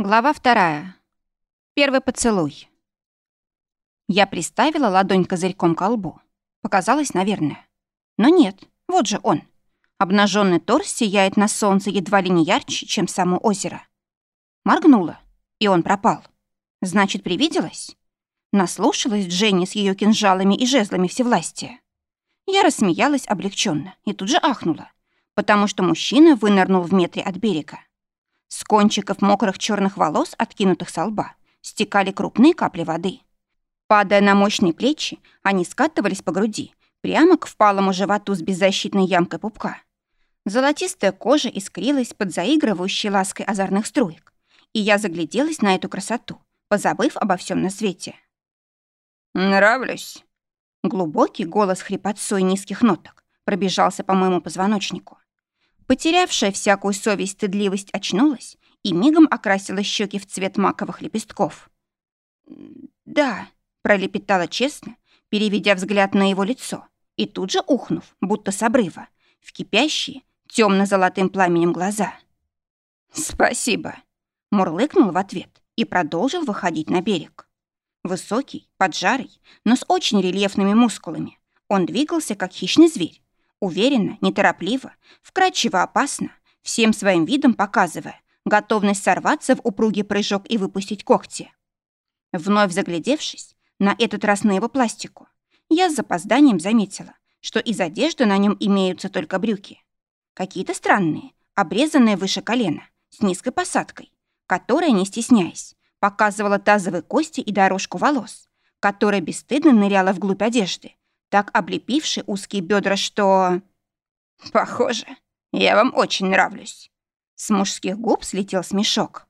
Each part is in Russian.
Глава вторая. Первый поцелуй. Я приставила ладонь козырьком к лбу. Показалось, наверное. Но нет, вот же он. Обнаженный торс сияет на солнце едва ли не ярче, чем само озеро. Моргнула, и он пропал. Значит, привиделась? Наслушалась Дженни с ее кинжалами и жезлами всевластия. Я рассмеялась облегченно и тут же ахнула, потому что мужчина вынырнул в метре от берега. С кончиков мокрых черных волос, откинутых со лба, стекали крупные капли воды. Падая на мощные плечи, они скатывались по груди, прямо к впалому животу с беззащитной ямкой пупка. Золотистая кожа искрилась под заигрывающей лаской озорных струек, и я загляделась на эту красоту, позабыв обо всем на свете. «Нравлюсь». Глубокий голос хрипотцой низких ноток пробежался по моему позвоночнику. Потерявшая всякую совесть стыдливость очнулась и мигом окрасила щеки в цвет маковых лепестков. «Да», — пролепетала честно, переведя взгляд на его лицо, и тут же ухнув, будто с обрыва, в кипящие, темно-золотым пламенем глаза. «Спасибо», — мурлыкнул в ответ и продолжил выходить на берег. Высокий, поджарый, но с очень рельефными мускулами. Он двигался, как хищный зверь, Уверенно, неторопливо, вкрадчиво опасно, всем своим видом показывая готовность сорваться в упругий прыжок и выпустить когти. Вновь заглядевшись, на этот раз на его пластику, я с запозданием заметила, что из одежды на нем имеются только брюки. Какие-то странные, обрезанные выше колена, с низкой посадкой, которая, не стесняясь, показывала тазовые кости и дорожку волос, которая бесстыдно ныряла вглубь одежды, так облепивший узкие бедра, что... Похоже, я вам очень нравлюсь. С мужских губ слетел смешок.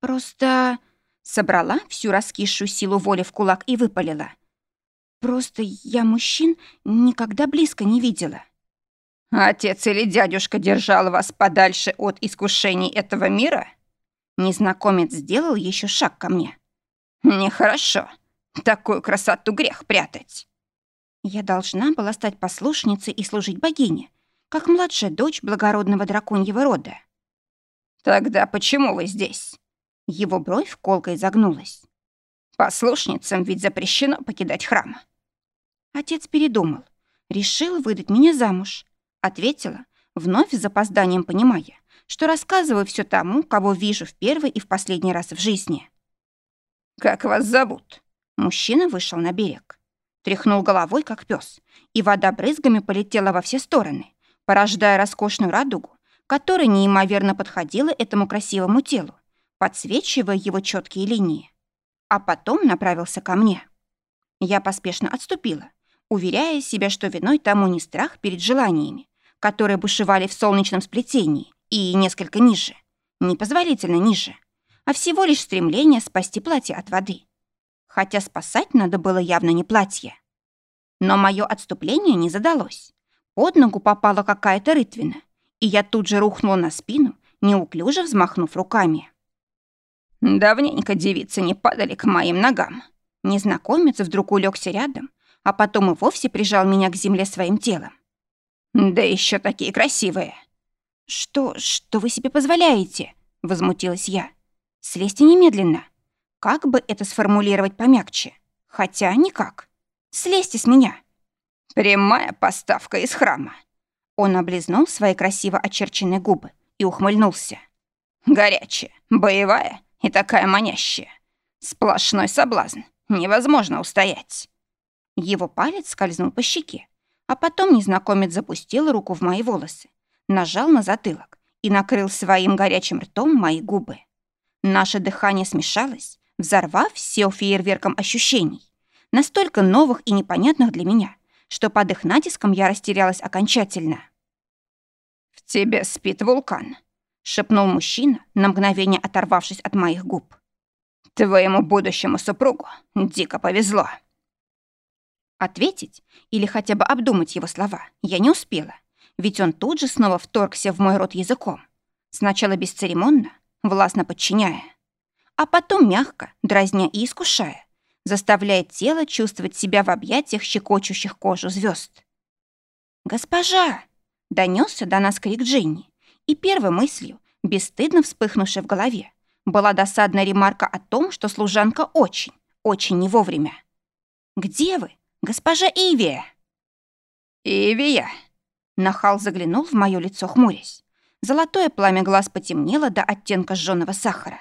Просто собрала всю раскисшую силу воли в кулак и выпалила. Просто я мужчин никогда близко не видела. Отец или дядюшка держал вас подальше от искушений этого мира? Незнакомец сделал еще шаг ко мне. Нехорошо. Такую красоту грех прятать. Я должна была стать послушницей и служить богине, как младшая дочь благородного драконьего рода. «Тогда почему вы здесь?» Его бровь колкой загнулась. «Послушницам ведь запрещено покидать храм». Отец передумал. Решил выдать меня замуж. Ответила, вновь с запозданием понимая, что рассказываю все тому, кого вижу в первый и в последний раз в жизни. «Как вас зовут?» Мужчина вышел на берег. Тряхнул головой, как пес, и вода брызгами полетела во все стороны, порождая роскошную радугу, которая неимоверно подходила этому красивому телу, подсвечивая его четкие линии. А потом направился ко мне. Я поспешно отступила, уверяя себя, что виной тому не страх перед желаниями, которые бушевали в солнечном сплетении и несколько ниже, непозволительно ниже, а всего лишь стремление спасти платье от воды хотя спасать надо было явно не платье. Но мое отступление не задалось. Под ногу попала какая-то рытвина, и я тут же рухнула на спину, неуклюже взмахнув руками. Давненько девицы не падали к моим ногам. Незнакомец вдруг улегся рядом, а потом и вовсе прижал меня к земле своим телом. Да еще такие красивые. Что, что вы себе позволяете? Возмутилась я. Слезьте немедленно. Как бы это сформулировать помягче? Хотя никак. Слезьте с меня. Прямая поставка из храма. Он облизнул свои красиво очерченные губы и ухмыльнулся. Горячая, боевая и такая манящая. Сплошной соблазн. Невозможно устоять. Его палец скользнул по щеке, а потом незнакомец запустил руку в мои волосы, нажал на затылок и накрыл своим горячим ртом мои губы. Наше дыхание смешалось, взорвав все фейерверком ощущений, настолько новых и непонятных для меня, что под их натиском я растерялась окончательно. «В тебе спит вулкан», — шепнул мужчина, на мгновение оторвавшись от моих губ. «Твоему будущему супругу дико повезло». Ответить или хотя бы обдумать его слова я не успела, ведь он тут же снова вторгся в мой рот языком, сначала бесцеремонно, властно подчиняя а потом мягко, дразня и искушая, заставляет тело чувствовать себя в объятиях щекочущих кожу звезд. «Госпожа!» — донесся до нас крик Дженни, и первой мыслью, бесстыдно вспыхнувшей в голове, была досадная ремарка о том, что служанка очень, очень не вовремя. «Где вы, госпожа Ивия?» «Ивия!» Нахал заглянул в моё лицо, хмурясь. Золотое пламя глаз потемнело до оттенка жжёного сахара.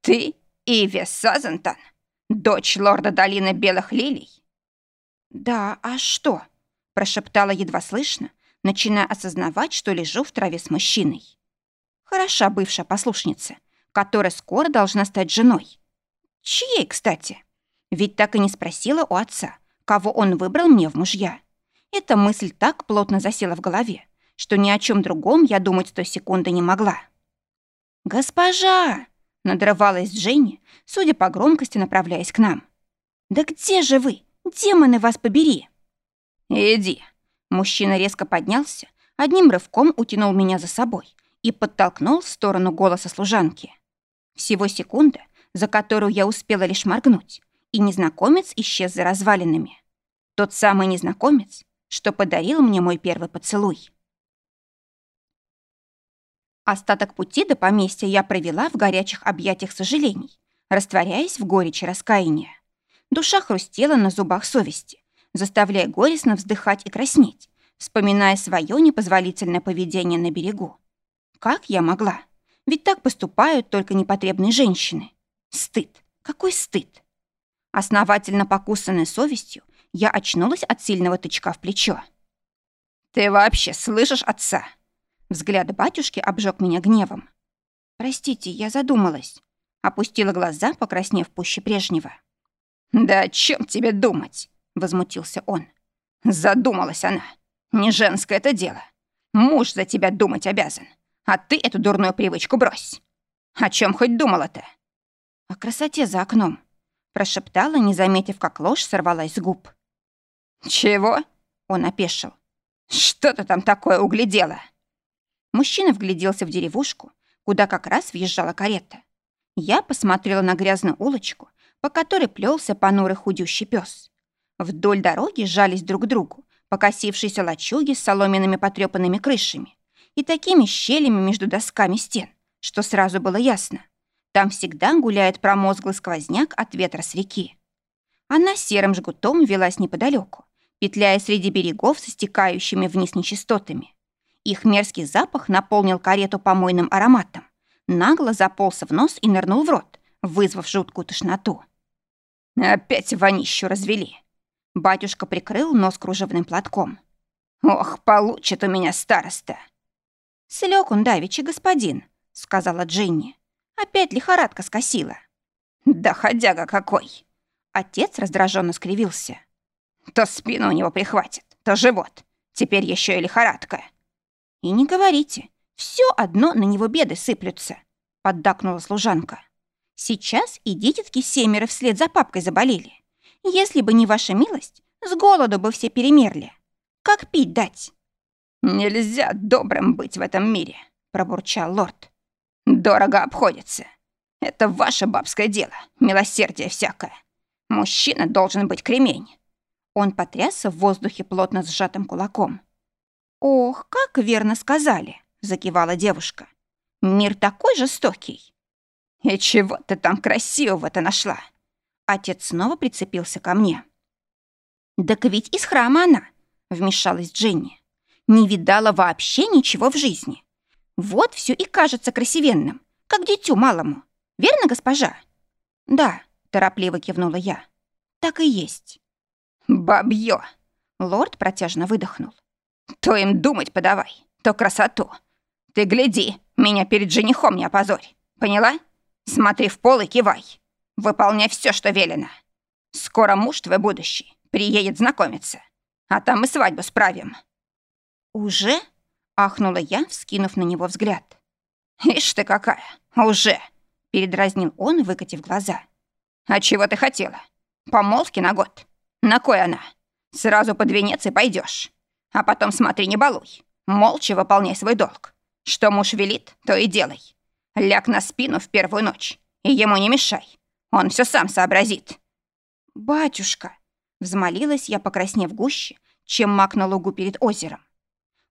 «Ты Ивия Сазантон, дочь лорда Долины Белых Лилий?» «Да, а что?» – прошептала едва слышно, начиная осознавать, что лежу в траве с мужчиной. Хороша бывшая послушница, которая скоро должна стать женой. Чьей, кстати? Ведь так и не спросила у отца, кого он выбрал мне в мужья. Эта мысль так плотно засела в голове, что ни о чем другом я думать в той секунды не могла. «Госпожа!» — надрывалась Дженни, судя по громкости, направляясь к нам. «Да где же вы? Демоны вас побери!» «Иди!» Мужчина резко поднялся, одним рывком утянул меня за собой и подтолкнул в сторону голоса служанки. Всего секунда, за которую я успела лишь моргнуть, и незнакомец исчез за развалинами. Тот самый незнакомец, что подарил мне мой первый поцелуй. Остаток пути до поместья я провела в горячих объятиях сожалений, растворяясь в горечи раскаяния. Душа хрустела на зубах совести, заставляя горестно вздыхать и краснеть, вспоминая свое непозволительное поведение на берегу. Как я могла? Ведь так поступают только непотребные женщины. Стыд. Какой стыд? Основательно покусанной совестью, я очнулась от сильного тычка в плечо. «Ты вообще слышишь отца?» Взгляд батюшки обжег меня гневом. «Простите, я задумалась». Опустила глаза, покраснев пуще прежнего. «Да о чем тебе думать?» — возмутился он. «Задумалась она. Не женское это дело. Муж за тебя думать обязан. А ты эту дурную привычку брось. О чем хоть думала-то?» «О красоте за окном», — прошептала, не заметив, как ложь сорвалась с губ. «Чего?» — он опешил. «Что ты там такое углядела?» Мужчина вгляделся в деревушку, куда как раз въезжала карета. Я посмотрела на грязную улочку, по которой плелся понурый худющий пес. Вдоль дороги жались друг к другу покосившиеся лачуги с соломенными потрепанными крышами и такими щелями между досками стен, что сразу было ясно. Там всегда гуляет промозглый сквозняк от ветра с реки. Она серым жгутом велась неподалеку, петляя среди берегов со стекающими вниз нечистотами. Их мерзкий запах наполнил карету помойным ароматом, нагло заполз в нос и нырнул в рот, вызвав жуткую тошноту. «Опять вонищу развели!» Батюшка прикрыл нос кружевным платком. «Ох, получит у меня староста!» «Слёг он давеча, господин», — сказала Джинни. «Опять лихорадка скосила». «Да ходяга какой!» Отец раздраженно скривился. То спину у него прихватит, то живот. Теперь еще и лихорадка. И не говорите, все одно на него беды сыплются, поддакнула служанка. Сейчас и дитятки семеро вслед за папкой заболели. Если бы не ваша милость, с голоду бы все перемерли. Как пить дать? Нельзя добрым быть в этом мире, пробурчал лорд. Дорого обходится. Это ваше бабское дело, милосердие всякое. Мужчина должен быть кремень. Он потрясся в воздухе плотно сжатым кулаком. «Ох, как верно сказали!» — закивала девушка. «Мир такой жестокий!» «И чего ты там красивого-то нашла?» Отец снова прицепился ко мне. «Так ведь из храма она!» — вмешалась Дженни. «Не видала вообще ничего в жизни. Вот все и кажется красивенным, как дитю малому. Верно, госпожа?» «Да», — торопливо кивнула я. «Так и есть». «Бабьё!» — лорд протяжно выдохнул. «То им думать подавай, то красоту. Ты гляди, меня перед женихом не опозорь. Поняла? Смотри в пол и кивай. Выполняй все, что велено. Скоро муж твой будущий приедет знакомиться, а там мы свадьбу справим». «Уже?» — ахнула я, вскинув на него взгляд. «Ишь ты какая! Уже!» — передразнил он, выкатив глаза. «А чего ты хотела? Помолвки на год? На кой она? Сразу под венец и пойдешь. А потом смотри, не балуй. Молча выполняй свой долг. Что муж велит, то и делай. Ляг на спину в первую ночь, и ему не мешай. Он все сам сообразит». «Батюшка!» — взмолилась я, покраснев гуще, чем мак на лугу перед озером.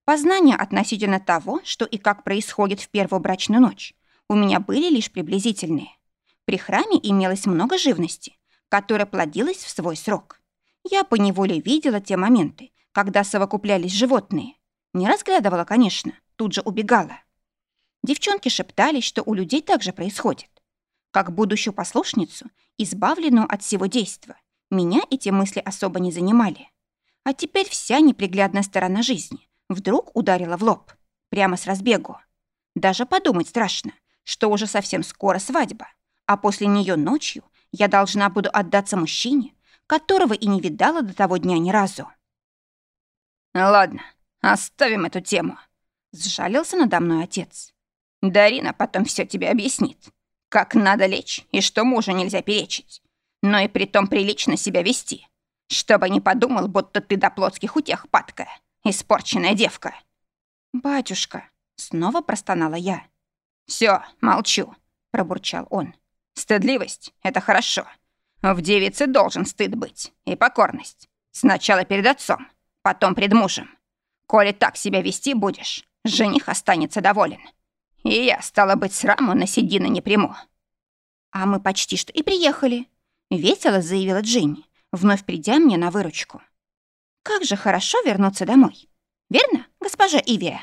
Познания относительно того, что и как происходит в первую брачную ночь, у меня были лишь приблизительные. При храме имелось много живности, которая плодилась в свой срок. Я поневоле видела те моменты, когда совокуплялись животные. Не разглядывала, конечно, тут же убегала. Девчонки шептались, что у людей так же происходит. Как будущую послушницу, избавленную от всего действа, меня эти мысли особо не занимали. А теперь вся неприглядная сторона жизни вдруг ударила в лоб, прямо с разбегу. Даже подумать страшно, что уже совсем скоро свадьба, а после нее ночью я должна буду отдаться мужчине, которого и не видала до того дня ни разу. «Ладно, оставим эту тему», — сжалился надо мной отец. «Дарина потом все тебе объяснит, как надо лечь и что мужу нельзя перечить, но и притом прилично себя вести, чтобы не подумал, будто ты до плотских утех падкая, испорченная девка». «Батюшка», — снова простонала я. Все, молчу», — пробурчал он. «Стыдливость — это хорошо. В девице должен стыд быть и покорность. Сначала перед отцом, потом пред мужем. Коли так себя вести будешь, жених останется доволен. И я, стала быть, сраму на седины не приму». «А мы почти что и приехали», — весело заявила Джинни, вновь придя мне на выручку. «Как же хорошо вернуться домой. Верно, госпожа Ивия?»